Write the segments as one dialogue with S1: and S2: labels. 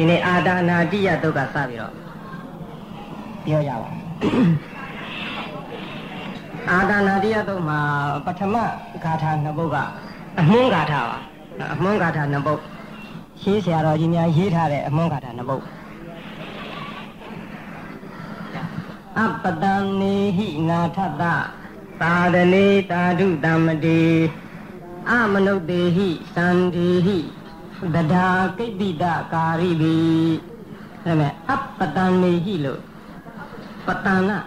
S1: ဒီနေ့အာဒါနာတိယတုတ်ကစပြီးတော့ပြောကြပါအာဒါနာတိယတုတ်မှာပထမဂါထာနှစ်ပုဒ်ကအမွန်းဂါထာပါအမွန်းဂါထာနှစ်ပုဒ်ရှင်းဆရာတော်ကြီးများရေးထားတဲ့အမွန်းဂါထာနှစ်ပုဒ်အပတံနေဟိနာထတသာဒနေတာဓုတမတိအမနုဿေဟိသန္တိဟိ တဒါကိတ္တိတကာရိဘိအဲ့မဲ့အပတန်နေဟိလို့ပတန်နာ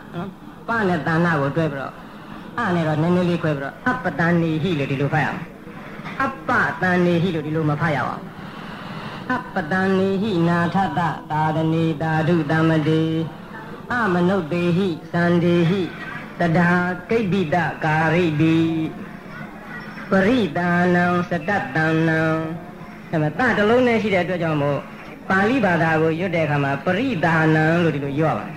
S1: ပနဲ့တန်နာကိုတွဲပြီးတော့အနဲ့တော့နည်းနည်းလေးခွဲပြီးတော့အပတန်နေဟိလို့ဒီလိုဖတ်ရအောင်အပတန်နေဟိလို့ဒီလိုမဖတ်ရအောင်အပတန်နေဟိနာထတသာဒနေတာဓုတမတိအမနုဿေဟိသန္တိဟိတဒါကိတ္တိတကာရိဘိပရိဒါနံစတတ္တနံ အဲ့မှာတတလုံးနဲ့ရှိတဲ့အတွက်ကြောင့်မို့ပါဠိဘာသာကိုရွတ်တဲ့အခါမှာပရိဒါနံလို့ဒီလိုရွတ်ပါတယ်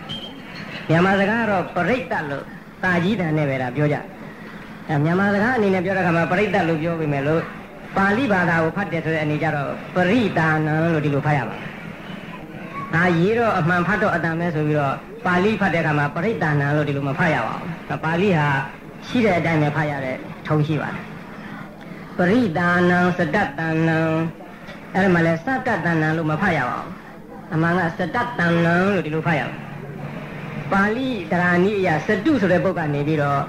S1: မြန်မာစကားကတော့ပရိတ္တလို့တာကြီးတန်နဲ့ပဲဒါပြောကြအဲမြန်မာစကားအနေနဲ့ပြောတဲ့အခါမှာပရိတ္တလို့ပြောပေမဲ့လို့ပါဠိဘာသာကိုဖတ်တယ်ဆိုတဲ့အနေကြတော့ပရိဒါနံလို့ဒီလိုဖတ်ရပါတယ်ဒါရေးတော့အမှန်ဖတ်တော့အတန်ပဲဆိုပြီးတော့ပါဠိဖတ်တဲ့အခါမှာပရိဒါနံလို့ဒီလိုမဖတ်ရပါဘူးပါဠိဟာရှိတဲ့အတိုင်းပဲဖတ်ရတဲ့ထုံးရှိပါတယ်ပရိဒါနံစတ္တတနံ အဲ့ဒါမှလည်းစတ္တတဏ္ဏလို့မဖတ်ရပါဘူးအမှန်ကစတ္တတဏ္ဏလို့ဒီလိုဖတ်ရအောင်ပါဠိဒရာနိယစတုဆိုတဲ့ပုဂ္ဂကနေပြီးတော့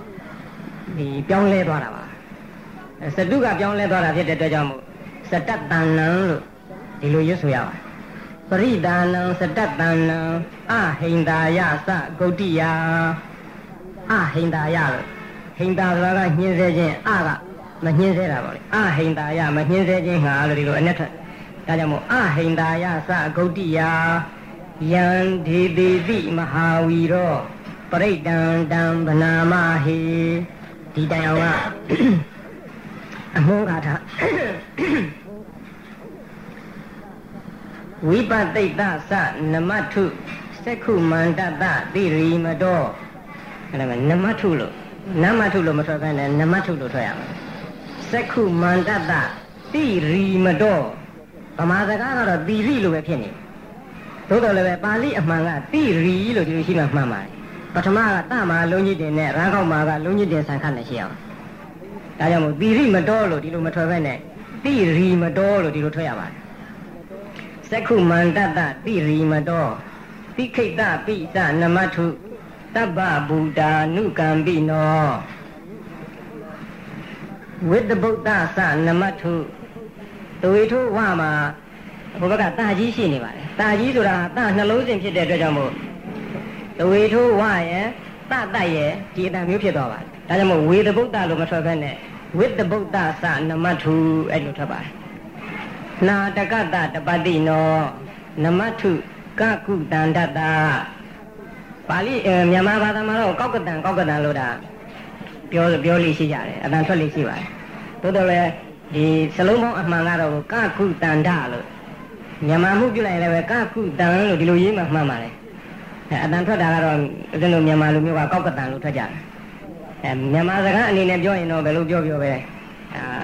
S1: ဒီပြောင်းလဲသွားတာပါစတုကပြောင်းလဲသွားတာဖြစ်တဲ့အတွက်ကြောင့်မို့စတ္တတဏ္ဏလို့ဒီလိုရွတ်ဆိုရပါပရိဒါနံစတ္တတဏ္ဏအဟိန္ဒာယသဂုတ်တိယအဟိန္ဒာယလို့ဟိန္ဒာဆိုတာကညှင်းစေခြင်းအကမညှင်းစေတာပါလေအဟိန္ဒာယမညှင်းစေခြင်းငါလို့ဒီလိုအနဲ့ထက် ဒါကြောင့်မို့အဟိန္ဒာယသဂုတ်တိယယံဒေတိတိမဟာဝီရောပရိဒံတံဗနာမဟေဒီတိုင်အောင်ကအမောဂါထဝိပသိတ္တသနမထုစက္ခုမန္တတတိရိမတော်အဲ့ဒါကနမထုလို့နမထုလို့မထွက်ခိုင်းနဲ့နမထုလို့ထွက်ရမယ်စက္ခုမန္တတတိရိမတော် ဗမာစကားကတော့တိရိလို့ပဲဖြစ်နေသို့တော်လည်းပဲပါဠိအမှန်ကတိရိလို့ဒီလိုရှိမှမှန်ပါတယ်ပထမကတမာလုံးကြီးတင်နဲ့ရန်ကောက်မာကလုံးကြီးတင်ဆန်ခတ်နဲ့ရှိအောင်ဒါကြောင့်မို့တိရိမတော်လို့ဒီလိုမထွက်ဘဲနဲ့တိရိမတော်လို့ဒီလိုထွက်ရပါတယ်စက္ခုမန္တတတိရိမတော်တိခိတပိသနမထုတဗ္ဗဗုဒ္ဓ ानु ကံပိနောဝိတ္တဗုဒ္ဓသနမထု တဝေထုဝမှာဘုဘကတာကြီးရှိနေပါတယ်တာကြီးဆိုတာတာနှလုံးစဉ်ဖြစ်တဲ့အတွက်ကြောင့်မို့တဝေထုဝရဲ့တတရဲ့ဒီအတန်မျိုးဖြစ်သွားပါတယ်ဒါကြောင့်မို့ဝေတဗုဒ္ဓလို့မထွက်ဘဲနဲ့ဝိတ္တဗုဒ္ဓသနမထုအဲ့လိုထွက်ပါတယ်နာတကတတပတိနောနမထုကကုတန္တတပါဠိမြန်မာဘာသာမှာတော့ကောက်ကတန်ကောက်ကတန်လို့တာပြောပြောလိရှိကြတယ်အတန်ထွက်လိရှိပါတယ်သို့တော်လည်း ဒီစလုံးပေါင်းအမှန်ကတော့ကကုတန္တလို့မြန်မာမှုပြုလိုက်ရင်လည်းကကုတန်လို့ဒီလိုရေးမှမှန်ပါတယ်အဲအတန်ထွက်တာကတော့ဦးဇင်းတို့မြန်မာလူမျိုးကကောက်ကတန်လို့ထွက်ကြတယ်အဲမြန်မာစကားအနေနဲ့ပြောရင်တော့ဘယ်လိုပြောပြောပဲအာ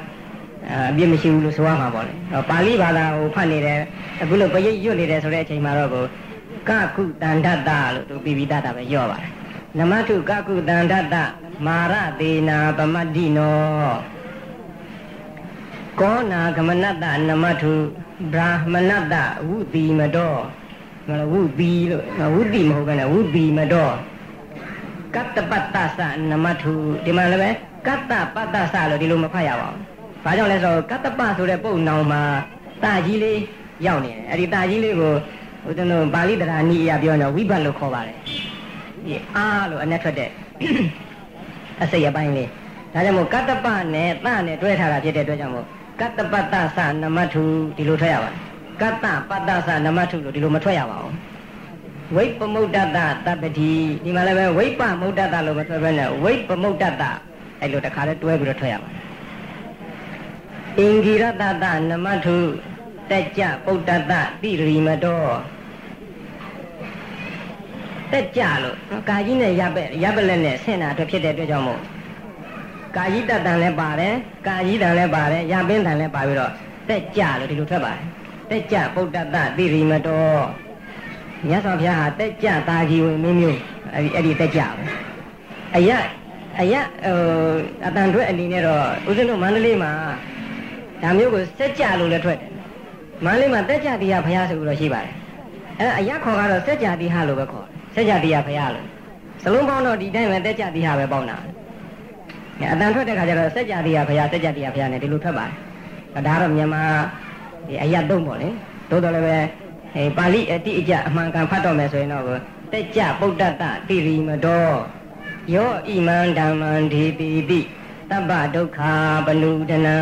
S1: အပြစ်မရှိဘူးလို့ဆိုရမှာပေါ့လေပါဠိဘာသာကိုဖတ်နေတယ်အခုလိုပရိတ်ရွတ်နေတယ်ဆိုတဲ့အချိန်မှာတော့ကိုကကုတန္တတလို့သူပြီးပြီးတတာပဲရော့ပါတယ်နမထုကကုတန္တတမာရတေနာပမတ္တိနော ကောနာကမနတ္တနမထုဗြဟ္မဏတ္တဝုတိမတော်မလားဝုတိလို့ဝုတိမဟုတ်ဘူးနဲ့ဝုတိမတော်ကတ္တပတ္တသနမထုဒီမှာလည်းပဲကတ္တပတ္တသလို့ဒီလိုမဖတ်ရပါဘူး။ဘာကြောင့်လဲဆိုတော့ကတ္တပဆိုတဲ့ပုံနောင်မှာတာကြီးလေးရောက်နေတယ်။အဲဒီတာကြီးလေးကိုဦးဇင်းတို့ပါဠိတရားနည်းအရပြောရင်ဝိဘတ်လို့ခေါ်ပါတယ်။ဒီအားလို့အနဲ့ထွက်တဲ့အစိတ်အပိုင်းလေး။ဒါကြောင့်မို့ကတ္တပနဲ့တနဲ့တွဲထားတာဖြစ်တဲ့အတွက်ကြောင့်မို့ ကတ္တပတ္တသနမထုဒီလိုထွက်ရပါတယ်။ကတ္တပတ္တသနမထုလို့ဒီလိုမထွက်ရပါဘူး။ဝိပမုဒ္ဒတတပ္ပတိဒီမှာလည်းပဲဝိပမုဒ္ဒတလို့မထွက်ဘဲနဲ့ဝိပမုဒ္ဒတအဲ့လိုတခါလဲတွဲပြီးတော့ထွက်ရပါတယ်။အင်္ဂိရတတနမထုတက်ကြပုဒ္ဒတတိရိမတော်တက်ကြလို့ကာကြီးနဲ့ရပ်ပဲရပ်ပလက်နဲ့ဆင့်တာအတွက်ဖြစ်တဲ့အတွက်ကြောင့်မို့ ကာကြီးတတန်လည်းပါတယ်ကာကြီးတန်လည်းပါတယ်ရပင်းတန်လည်းပါပြီးတော့တက်ကြလို့ဒီလိုထွက်ပါတယ်တတက်ကြပုဒ္ဒတတိရိမတော်မြတ်စွာဘုရားဟာတက်ကြတာကြီးဝင်မျိုးမျိုးအဲ့ဒီအဲ့ဒီတက်ကြပဲအယအယဟိုအတန်ထွက်အနေနဲ့တော့ဦးဇင်းတို့မန္တလေးမှာဒါမျိုးကိုစက်ကြလို့လည်းထွက်တယ်မန္တလေးမှာတက်ကြတရားဘုရားဆိုလို့ရှိပါတယ်အဲ့အယခေါ်ကတော့စက်ကြတိဟလို့ပဲခေါ်တယ်စက်ကြတရားဘုရားလို့စလုံးပေါင်းတော့ဒီတိုင်းပဲတက်ကြတိဟပဲပေါင်းတာ အတန်ထွက်တဲ့ခါကျတော့စက်ကြတရားဘုရားစက်ကြတရားဘုရားနဲ့ဒီလိုထွက်ပါတယ်ဒါတော့မြန်မာဒီအယတုံးပေါ့လေသို့တော်လည်းပဲအဲပါဠိအတိအကျအမှန်ကန်ဖတ်တော့မယ်ဆိုရင်တော့တက်ကြပုဒ္ဒတတိရိမတော်ယောဣမံဓမ္မံဒေတိတိတပ္ပဒုက္ခပနုဒနံ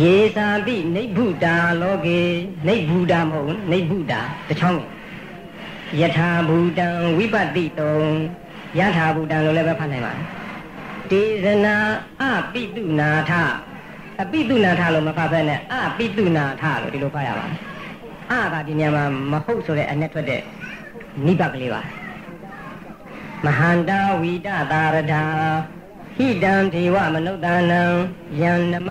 S1: ယေသာတိနိဗ္ဗုတာလောကေနိဗ္ဗုတာမဟုတ်နိဗ္ဗုတာတချောင်းယထာဘူတံဝိပတ္တိတုံ ယထာဘူတံလို့လည်းပဲဖတ်နိုင်ပါတယ်တေဇနာအပိတုနာထအပိတုနာထလို့မဖတ်ဘဲနဲ့အပိတုနာထလို့ဒီလိုဖတ်ရပါတယ်အကဒီညမှာမဟုတ်ဆိုတဲ့အနဲ့ထွက်တဲ့နိဗ္ဗာန်ကလေးပါမဟန္တာဝိတသာရဒာဟိတံဒေဝမနုဿာနံယံနမ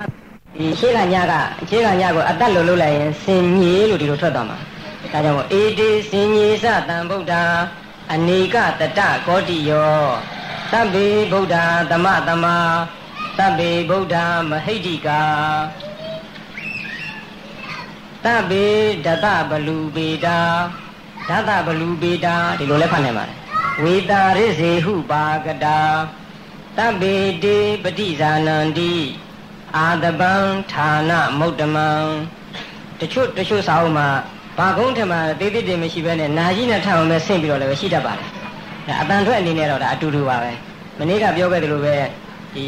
S1: ဒီရှေ့ကညကရှေ့ကညကိုအတက်လို့လုပ်လိုက်ရင်စင်ကြီးလို့ဒီလိုထွက်သွားမှာဒါကြောင့်မို့အေတေစင်ကြီးစတံဗုဒ္ဓ အနေကတတကောတိယောသဗ္ဗေဗုဒ္ဓသမသမသဗ္ဗေဗုဒ္ဓမဟိတိကာသဗ္ဗေဒတဘလူပေတာဒတဘလူပေတာဒီလိုလည်းဖတ်နိုင်ပါတယ်ဝေတာရစ္စေဟုပါကတာတဗ္ဗေတေပฏิဇာနန္တိအာတပံဌာနမုဒ္ဓမံတချို့တချို့စာအုပ်မှာ ဘာကုန်းထမတေးသေးတယ်မရှိဘဲနဲ့နာကြီးနဲ့ထောင်မဲ့ဆင့်ပြီးတော့လည်းရှိတတ်ပါတယ်အတန်ထွက်အနေနဲ့တော့ဒါအတူတူပါပဲမနေ့ကပြောခဲ့သလိုပဲဒီ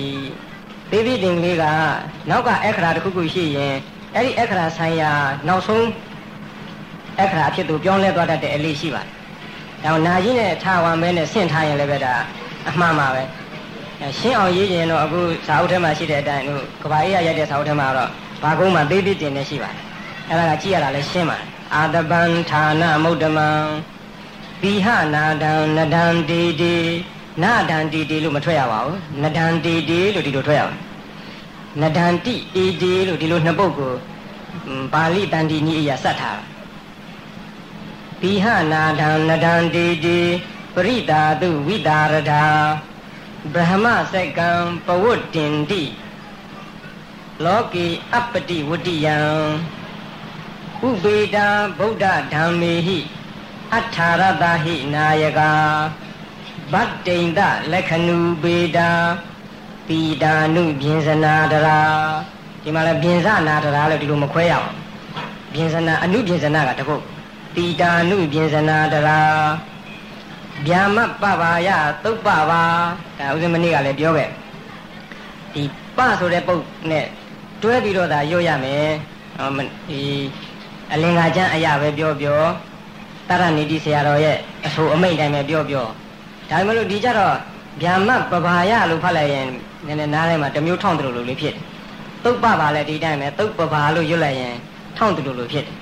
S1: သေးသေးတင်ကလေးကနောက်ကအခရာတစ်ခုခုရှိရင်အဲ့ဒီအခရာဆိုင်ရာနောက်ဆုံးအခရာအဖြစ်သူပြောင်းလဲသွားတတ်တဲ့အလေးရှိပါတယ်။ဒါနာကြီးနဲ့ထားဝမ်းမဲနဲ့ဆင့်ထားရင်လည်းပဲဒါအမှန်ပါပဲ။ရှင်းအောင်ရေးရင်တော့အခုစာအုပ်ထဲမှာရှိတဲ့အတိုင်းဟိုကဘာအေးရရိုက်တဲ့စာအုပ်ထဲမှာတော့ဘာကုန်းမှာသေးသေးတင်နေရှိပါတယ်။အဲ့ဒါကကြည့်ရတာလည်းရှင်းပါတယ်။ အာတပံဌာနမုဒ္ဓမံပိဟနာဒံနဒံတေတေနာဒံတေတေလို့မထွက်ရပါဘူး။နဒံတေတေလို့ဒီလိုထွက်ရပါနဒန္တိအေဒီလို့ဒီလိုနှစ်ပုဒ်ကိုပါဠိတန်တီနည်းအရာစက်ထားဘိဟနာဒံနဒန္တိတိပရိတာတုဝိတာရဒာဗြဟ္မစက္ကံပဝတ္တင်တိလောကေအပတိဝတ္တိယံ ဥပေတာဗုဒ္ဓဓမ္မေဟိအထာရတဟိနာယကာဗတ္တိန်တလက္ခဏုပေတာပိတာနုပြင်စနာတရာဒီမှာလည်းပြင်စနာတရာလို့ဒီလိုမခွဲရအောင်ပြင်စနာအနုပြင်စနာကတခုပိတာနုပြင်စနာတရာဗျာမပပါယသုတ်ပပါဒါဥစဉ်မနေ့ကလည်းပြောခဲ့ဒီပဆိုတဲ့ပုတ်နဲ့တွဲပြီးတော့ဒါရွတ်ရမယ်ဒီ အလင်္ကာကျမ်းအရာပဲပြောပြောတရဏီတိဆရာတော်ရဲ့အဆိုအမိန့်တိုင်းပဲပြောပြောဒါမှမဟုတ်ဒီကြတော့ဗျာမပပါယလို့ဖတ်လိုက်ရင်နည်းနည်းနားထဲမှာတမျိုးထောင်းတယ်လို့လေးဖြစ်တယ်။သုတ်ပပါလည်းဒီတိုင်းပဲသုတ်ပပါလို့ရွတ်လိုက်ရင်ထောင်းတယ်လို့ဖြစ်တယ်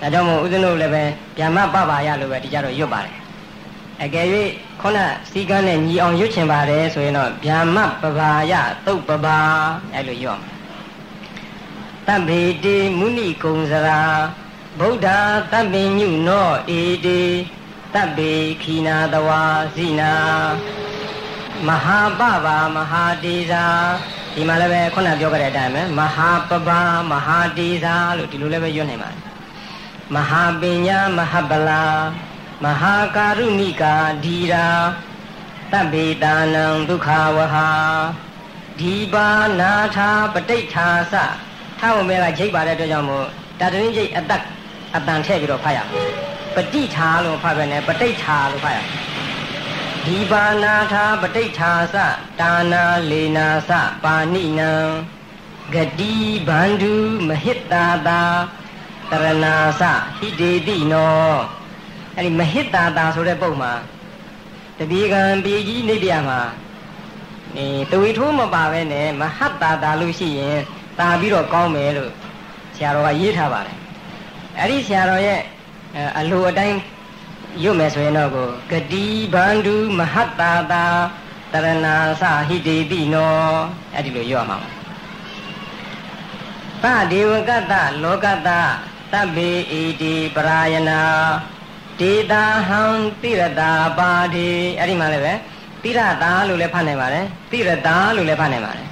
S1: ။ဒါကြောင့်မို့ဦးဇင်းတို့လည်းပဲဗျာမပပါယလို့ပဲဒီကြတော့ရွတ်ပါတယ်။အကယ်၍ခုနစီကန်းနဲ့ညီအောင်ရွတ်ချင်ပါတယ်ဆိုရင်တော့ဗျာမပပါယသုတ်ပပါအဲ့လိုရွတ်တဗ္ဗေတိမုဏိကုံစရာ ဗုဒ္ဓတပ္ပညုနောဧတိတဗ္ဗေခိနာတဝါဇိနာမဟာပပမဟာတေဇာဒီမှာလည်းပဲခုနပြောခဲ့တဲ့အတိုင်းပဲမဟာပပမဟာတေဇာလို့ဒီလိုလည်းပဲရွတ်နိုင်ပါတယ်မဟာပညာမဟာပလာမဟာကာရုဏိကာဒီရာတဗ္ဗေတာနံဒုက္ခဝဟာဒီပါနာထာပဋိဋ္ဌာသထားဝင်မဲ့ကဂျိတ်ပါတဲ့အတွက်ကြောင့်မို့တာတရင်းဂျိတ်အတက် အတန်ထည့်ပြီးတော့ဖတ်ရမယ်ပဋိဌာလို့ဖတ်ပဲနဲ့ပဋိဋ္ဌာလို့ဖတ်ရမယ်ဒီပါနာထာပဋိဋ္ဌာသတာနာလေနာသပါဏိနံဂတိဗန္ဓုမဟိတာတာတရဏာသဟိတေတိနောအဲ့ဒီမဟိတာတာဆိုတဲ့ပုံမှာတပြေကံပြေကြီးနေပြမှာအဲတဝီထိုးမပါပဲနဲ့မဟတ်တာတာလို့ရှိရင်တာပြီးတော့ကောင်းမယ်လို့ဆရာတော်ကရေးထားပါတယ် အဲ့ဒီဆရာတော်ရဲ့အလိုအတိုင်းရွတ်မယ်ဆိုရင်တော့ကိုဂတိဗန္ဓုမဟတ္တာတာတရဏာသဟိတေတိနောအဲ့ဒီလိုရွတ်မှာသဒေဝကတ္တလောကတ္တသဗ္ဗေဣတိပရာယနာဒေတာဟံတိရတာပါတိအဲ့ဒီမှာလည်းပဲတိရတာလို့လည်းဖတ်နိုင်ပါတယ်တိရတာလို့လည်းဖတ်နိုင်ပါတယ်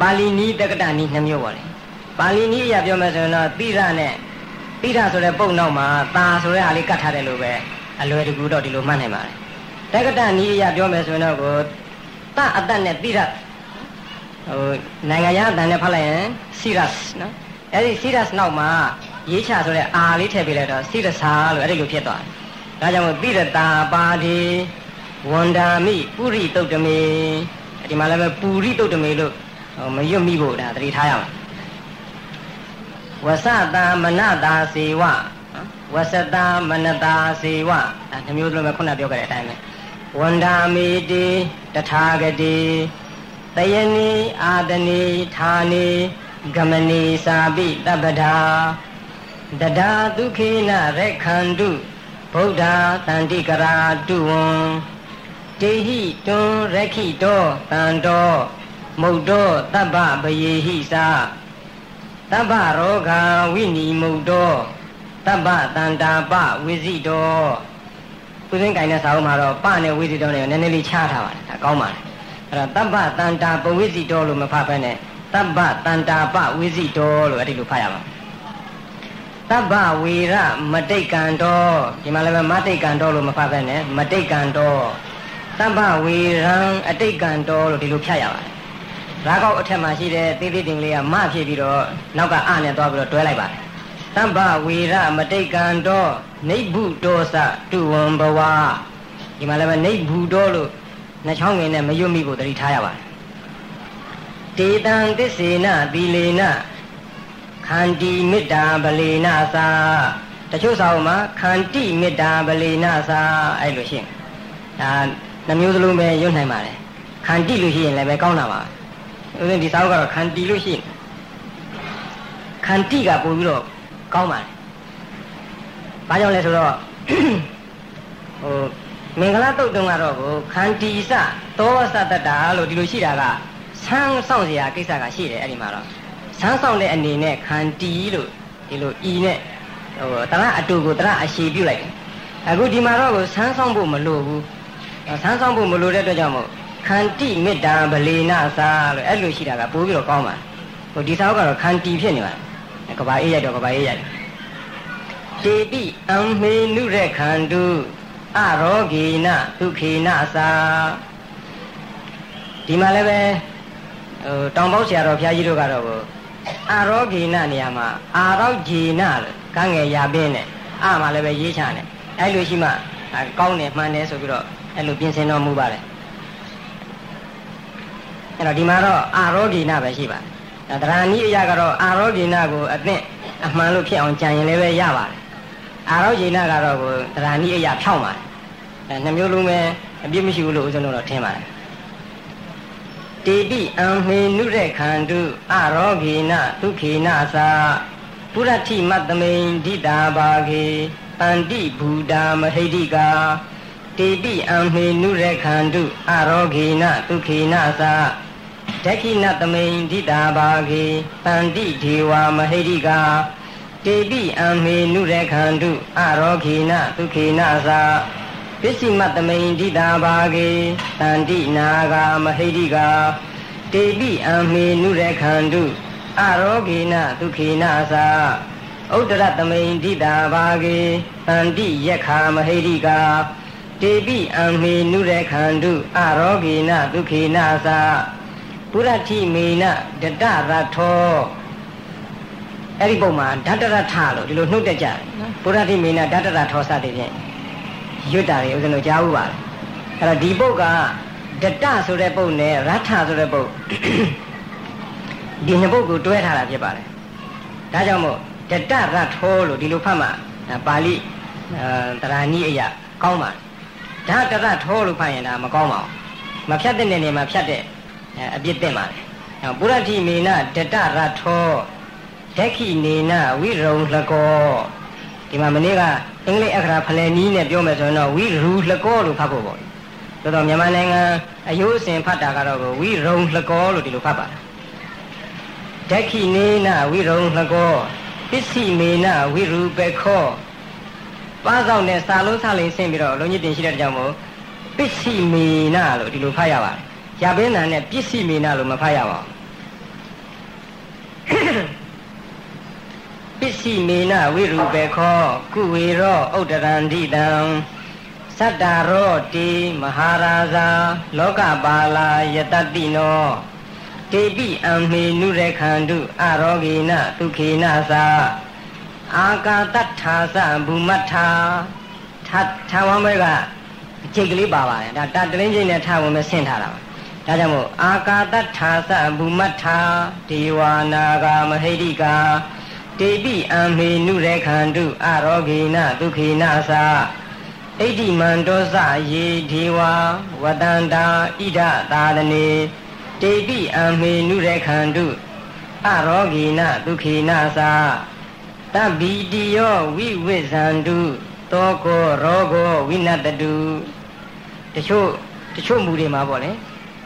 S1: ပါဠိနီးတက္ကတနီးနှမျိုးပါလေ ပါဠိနီးအရာပြောမယ်ဆိုရင်တော့တိရနဲ့တိရဆိုတဲ့ပုံနောက်မှာตาဆိုတဲ့ဟာလေးကတ်ထားတယ်လို့ပဲအလွယ်တကူတော့ဒီလိုမှတ်နိုင်ပါတယ်တက္ကတနီးအရာပြောမယ်ဆိုရင်တော့ကိုတအတ္တနဲ့တိရဟိုနိုင်ငံရအတန်နဲ့ဖတ်လိုက်ရင်စီရတ်နော်အဲ့ဒီစီရတ်နောက်မှာရေးချဆိုတဲ့အာလေးထည့်ပေးလိုက်တော့စီရစာလို့အဲ့ဒီလိုဖြစ်သွားတယ်ဒါကြောင့်မို့တိရတာပါတိဝန္ဒာမိပုရိတုတ်တမေဒီမှာလည်းပဲပုရိတုတ်တမေလို့မရွတ်မိဖို့ဒါသတိထားရအောင် ဝဆတာမနတာစေဝဝဆတာမနတာစေဝဒါနှမျိုးလုံးပဲခုနပြောခဲ့တဲ့အတိုင်းပဲဝန္ဒာမိတိတထာဂတိတယနီအာတနီဌာနီဂမနီစာပိတပ္ပဒာတဒါဒုခေနရခန္တုဗုဒ္ဓတန္တိကရာတုဝံတေဟိတွန်ရခိတောတန်တောမုတ်တောတပ္ပပယေဟိသာ တပ္ပရောဂာဝိနိမုတ်တောတပ္ပတန္တာပဝိဇိတောသူစင်းကိုင်းတဲ့စာအုပ်မှာတော့ပနဲ့ဝိဇိတောနဲ့နည်းနည်းလေးခြားထားပါတယ်ဒါကောင်းပါတယ်အဲ့တော့တပ္ပတန္တာပဝိဇိတောလို့မဖတ်ဘဲနဲ့တပ္ပတန္တာပဝိဇိတောလို့အဲ့ဒီလိုဖတ်ရပါတပ္ပဝေရမတိတ်ကံတော်ဒီမှာလည်းပဲမတိတ်ကံတော်လို့မဖတ်ဘဲနဲ့မတိတ်ကံတော်တပ္ပဝေရံအတိတ်ကံတော်လို့ဒီလိုဖြတ်ရပါတယ် ဓာတ်ကောက်အထက်မှာရှိတဲ့သေးသေးတင်လေးကမဖြစ်ပြီးတော့နောက်ကအနဲ့သွားပြီးတော့တွဲလိုက်ပါတယ်တပ္ပဝေရမတိတ်ကံတော်နိဗ္ဗုတောသတုဝံဘဝဒီမှာလည်းပဲနိဗ္ဗုတောလို့နှချောင်းငင်နဲ့မရွတ်မိဖို့တတိထားရပါတယ်တေတံသစ္စေနသီလေနခန္တီမေတ္တာပလေနသာတချို့စာအုပ်မှာခန္တိမေတ္တာပလေနသာအဲ့လိုရှင်းဒါနှမျိုးစလုံးပဲရွတ်နိုင်ပါတယ်ခန္တိလို့ရှိရင်လည်းပဲကောင်းတာပါ ဥစဉ်ဒီစာအုပ်ကတော့ခန္တီလို့ရှိရင်ခန္တိကပို့ပြီးတော့ကောင်းပါတယ်ဘာကြောင့်လဲဆိုတော့ဟိုမင်္ဂလာတုတ်တုံကတော့ကိုခန္တီစသောသတ္တတာလို့ဒီလိုရှိတာကဆန်းဆောင်စရာကိစ္စကရှိတယ်အဲ့ဒီမှာတော့ဆန်းဆောင်တဲ့အနေနဲ့ခန္တီလို့ဒီလိုဤနဲ့ဟိုတရအတူကိုတရအရှိပြုလိုက်တယ်အခုဒီမှာတော့ကိုဆန်းဆောင်ဖို့မလိုဘူးဆန်းဆောင်ဖို့မလိုတဲ့အတွက်ကြောင့်မို့ ခန္တိမေတ္တာဗလေနသာလို့အဲ့လိုရှိတာကပိုးပြီးတော့ကောင်းပါဟိုဒီစာအုပ်ကတော့ခန္တီဖြစ်နေပါတယ်ကဘာအေးရိုက်တော့ကဘာအေးရိုက်တေတိအံမေနုရခန္တုအရောဂေနဒုခေနသာဒီမှာလည်းပဲဟိုတောင်ပေါက်ဆရာတော်ဘုရားကြီးတို့ကတော့ကိုအရောဂေနနေရာမှာအာရောဂေနလို့ကငယ်ရပင်းနဲ့အမှလည်းပဲရေးချတယ်အဲ့လိုရှိမှကောင်းတယ်မှန်တယ်ဆိုပြီးတော့အဲ့လိုပြင်ဆင်တော်မူပါတယ် အဲ့တော့ဒီမှာတော့အာရောဂိနပဲရှိပါတယ်တရားနည်းအရာကတော့အာရောဂိနကိုအသင့်အမှန်လို့ဖြစ်အောင်ကြံရင်လည်းပဲရပါတယ်အာရောဂိနကတော့ကိုတရားနည်းအရာဖြောင်းပါတယ်အဲနှမျိုးလုံးပဲအပြစ်မရှိဘူးလို့ဦးဇင်းတို့တော့ထင်ပါတယ်တေတိအံဟေနုရခန္တုအရောဂိနဒုခေနသာပုရတိမတ္တမိန်ဒိတာဘာခေအန္တိဘူတာမဟိတိကာတေတိအံဟေနုရခန္တုအရောဂိနဒုခေနသာ ဒက္ခိနတမိန်ဒိတာဘာခေတန္တိဒေဝမဟိတိကာတေတိအံဟေနုရခန္တုအရောဂိနဒုခေနသာပစ္စည်းမတမိန်ဒိတာဘာကေတန္တိနာဂာမဟိတိကာတေတိအံမေနုရခန္တုအရောဂေနဒုခေနသာဥဒ္ဒရတမိန်ဒိတာဘာကေတန္တိယက္ခာမဟိတိကာတေပိအံမေနုရခန္တုအရောဂေနဒုခေနသာ ပုရတိမေနဒတရထောအဲ့ဒီပုံမှာဓာတရထလို့ဒီလိုနှုတ်တက်ကြတယ်နော်ပုရတိမေနဓာတရထောစသည်ဖြင့်ရွတ်တာတွေဦးဇင်းတို့ကြားဘူးပါလေအဲ့တော့ဒီပုတ်ကဒတဆိုတဲ့ပုတ်နဲ့ရထဆိုတဲ့ပုတ်ဒီနှစ်ပုတ်ကိုတွဲထားတာဖြစ်ပါတယ်ဒါကြောင့်မို့ဒတရထောလို့ဒီလိုဖတ်မှပါဠိအဲတရာနီးအရာကောင်းပါတယ်ဒါတရထောလို့ဖတ်ရင်ဒါမကောင်းပါဘူးမဖြတ်တဲ့နေနေမှာဖြတ်တဲ့ အပြစ်တင်ပါတယ်ပုရတိမေနဒတရထောဒက္ခိနေနဝိရုံလကောဒီမှာမနေ့ကအင်္ဂလိပ်အခရာဖလယ်နီးနဲ့ပြောမယ်ဆိုရင်တော့ဝိရူလကောလို့ဖတ်ဖို့ပေါ့ဆိုတော့မြန်မာနိုင်ငံအယိုးအစဉ်ဖတ်တာကတော့ဝိရုံလကောလို့ဒီလိုဖတ်ပါတယ်ဒက္ခိနေနဝိရုံလကောပစ္စည်းမေနဝိရူပခောပါဆောင်နဲ့စာလုံးစလိန်ဆင်းပြီးတော့လုံးကြီးတင်ရှိတဲ့ကြောင့်မို့ပစ္စည်းမေနလို့ဒီလိုဖတ်ရပါတယ်။ ရပင်းနာနဲ့ပစ္စည်းမေနလို့မဖတ်ရပါဘူးပစ္စည်းမေနဝိရူပေခောကုဝေရောဥဒ္ဒရန္တိတံသတ္တရောတိမဟာရာဇာလောကပါလာယတတိနောတေပိအံမေနုရခန္တုအရောဂေနဒုခေနသာအာကာတထာသဘူမတ္ထာထထာဝံဘဲကအချိန်ကလေးပါပါတယ်ဒါတတလင်းချင်းနဲ့ထားဝင်မဆင့်ထားတာပါ ဒါကြောင့်မို့အာကာတထာသဘူမတ္ထာဒေဝနာဂမဟိတိကာတေပိအံမေနုရခန္တုအရောဂေနဒုခေနသာဣတိမန္တောဇယေဒေဝဝတန္တာဣဒသာဒနေတေပိအံမေနုရခန္တုအရောဂေနဒုခေနသာတဗ္ဗီတိယောဝိဝိဇန္တုတောကောရောဂောဝိနတတုတချို့တချို့မူတွေမှာပေါ့လေ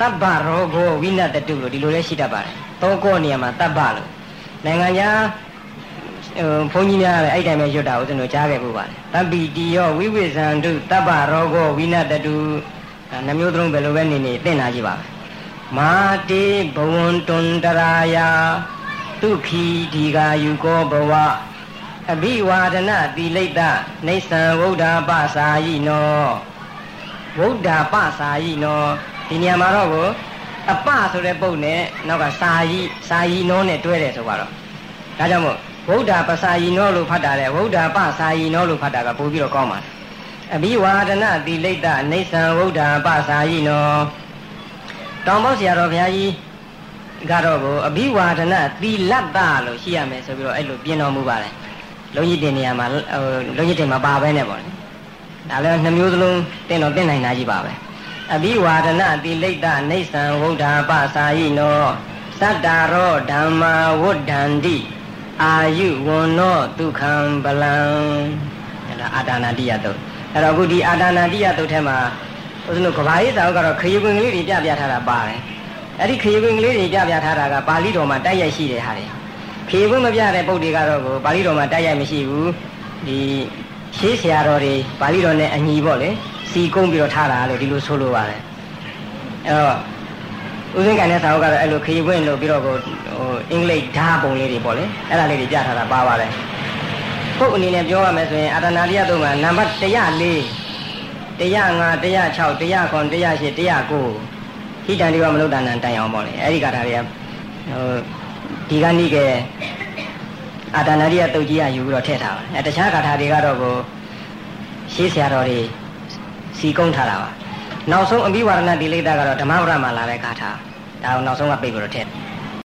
S1: တဗ္ဗရောဂောဝိနတတုလို့ဒီလိုလဲရှိတတ်ပါတယ်တောကောနေရာမှာတဗ္ဗလို့နိုင်ငံခြားဟိုဘုန်းကြီးများလည်းအဲ့တိုင်းပဲရွတ်တာကိုကျွန်တော်ကြားခဲ့ဖို့ပါတယ်တပ္ပိတိယောဝိဝိဇန္တုတပ္ပရောဂောဝိနတတုနှမျိုးသုံးဘယ်လိုပဲနေနေသိနာကြည့်ပါမာတိဘဝန္တွန္တရာယဒုက္ခိဒီဃာယုကောဘဝအဘိဝါဒနာတိလိတ်တနေသံဝုဒ္ဓပစာယိနောဝုဒ္ဓပစာယိနော ဒီနေရာမှာတော့ကိုအပဆိုတဲ့ပုတ်နဲ့နောက်ကစာယိစာယိနောနဲ့တွဲတယ်ဆိုပါတော့ဒါကြောင့်မို့ဗုဒ္ဓပစာယီနောလို့ဖတ်တာလေဗုဒ္ဓပစာယီနောလို့ဖတ်တာကပိုပြီးတော့ကောင်းပါတယ်အဘိဝါဒနာတိလိတ်တနေသံဗုဒ္ဓပစာယီနောတောင်ပေါက်ဆရာတော်ဘုရားကြီးကတော့ကိုအဘိဝါဒနာတိလတ္တလို့ရှိရမယ်ဆိုပြီးတော့အဲ့လိုပြင်တော်မူပါတယ်လုံးကြီးတင်နေရာမှာဟိုလုံးကြီးတင်မှာပါပဲနဲ့ပေါ့လေဒါလည်းနှမျိုးစလုံးတင်တော့တင်နိုင်တာကြီးပါပဲ အဘိဝါဒနာတိလိတ်တနေသံဗုဒ္ဓပစာယီနောသတ္တရောဓမ္မာဝဋ္ဌန္တိအာယုဝန္နောဒုက္ခံပလံအဲ့ဒါအာဒါနာတိယတုတ်အဲ့တော့အခုဒီအာဒါနာတိယတုတ်ထဲမှာဦးဇင်းတို့ကဘာရေးစာအုပ်ကတော့ခရီးဝင်ကလေးတွေပြပြထားတာပါတယ်အဲ့ဒီခရီးဝင်ကလေးတွေပြပြထားတာကပါဠိတော်မှာတိုက်ရိုက်ရှိတဲ့ဟာတွေခရီးဝင်မပြတဲ့ပုဒ်တွေကတော့ကိုပါဠိတော်မှာတိုက်ရိုက်မရှိဘူးဒီရှေးဆရာတော်တွေပါဠိတော်နဲ့အညီပေါ့လေ စီကုန်းပြီးတော့ထားတာလို့ဒီလိုဆိုလိုပါတယ်အဲ့တော့ဦးစင်းကန်တဲ့စာအုပ်ကတော့အဲ့လိုခရီးဝင်လို့ပြီးတော့ကိုဟိုအင်္ဂလိပ်ဓာပုံလေးတွေပေါ့လေအဲ့ဒါလေးတွေပြထားတာပါပါတယ်ခုအနေနဲ့ပြောရမယ်ဆိုရင်အာတနာရိယတုံးမှာနံပါတ်104 105 106 109 108 109ဟိတံဒီဝမလုဒ္ဒနာတိုင်အောင်ပေါ့လေအဲ့ဒီကထာတွေကဟိုဒီကနေ့ကအာတနာရိယတုတ်ကြီးကယူပြီးတော့ထည့်ထားပါအဲတခြားကထာတွေကတော့ကိုရှေးဆရာတော်တွေ စီကုန်းထားတာပါနောက်ဆုံးအမိဝရဏတိလိတာကတော့ဓမ္မပဒမှာလာတဲ့ဂါထာဒါကိုနောက်ဆုံးကပြိတ်ပြီးတော့ထည့်